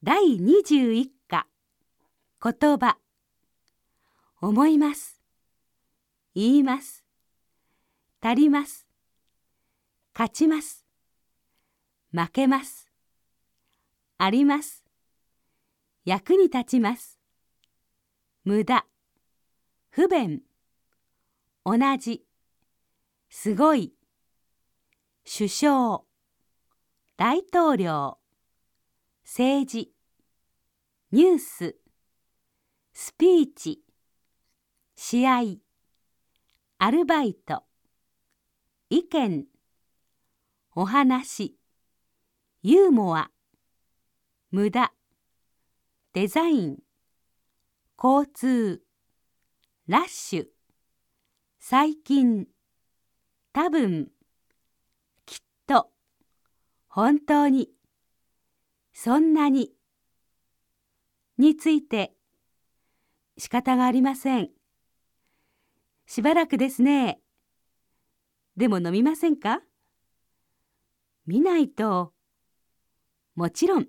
第21課。言葉。思います。言います。足ります。勝ちます。負けます。あります。役に立ちます。無駄。不便。同じ。すごい。首相。大統領。政治ニューススピーチ試合アルバイト意見お話ユーモア無駄デザイン交通ラッシュ最近多分きっと本当に。そんなにについて仕方がありません。しばらくですね。でも飲みませんか？見ないと。もちろん。